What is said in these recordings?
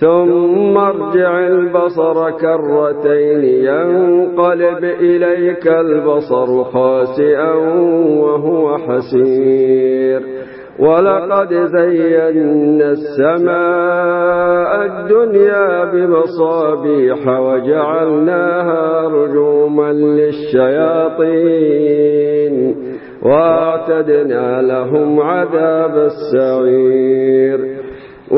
ثم ارجع البصر كرتين ينقلب إليك البصر خاسئا وهو حسير. ولقد زينا السماء الدنيا بمصابيح وجعلناها رجوما للشياطين. واعتدنا لهم عذاب السعير.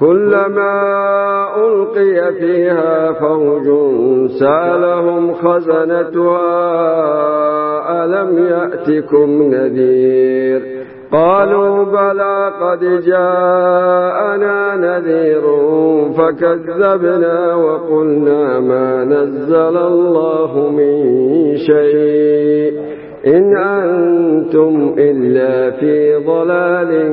كلما ألقي فيها فوج سالهم خزنتها، ألم يأتكم نذير؟ قالوا بلى قد جاءنا نذير فكذبنا وقلنا ما نزل الله من شيء. إن أنتم إلا في ضلال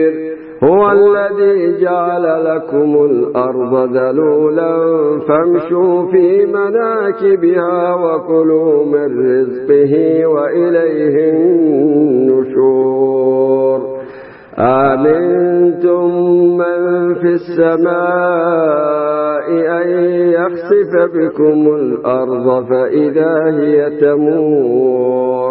هو الذي جعل لكم الأرض ذلولا فامشوا في مناكبها وكلوا من رزقه وإليه النشور. آمنتم من في السماء أن يخسف بكم الأرض فإذا هي تمور.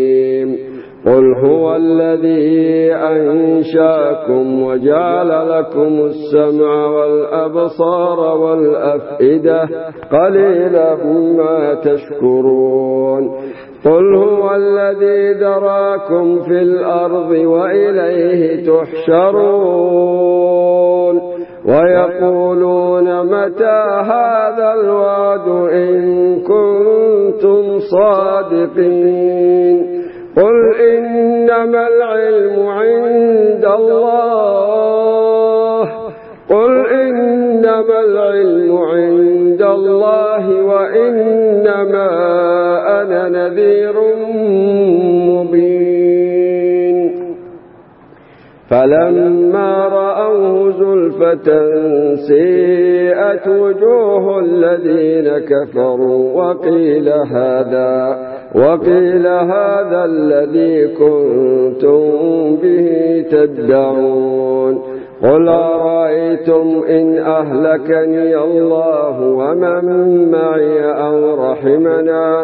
قل هو الذي أنشاكم وجعل لكم السمع والأبصار والأفئدة قليلا ما تشكرون. قل هو الذي ذراكم في الأرض وإليه تحشرون. ويقولون متى هذا الوعد إن كنتم صادقين. قل إنما العلم عند الله قل إنما العلم عند الله وإنما أنا نذير فلما رأوه زلفة سيئت وجوه الذين كفروا وقيل هذا وقيل هذا الذي كنتم به تدعون. قل أرأيتم إن أهلكني الله ومن معي أو رحمنا؟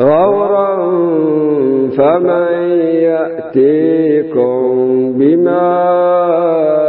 غورا فمن يأتيكم بماء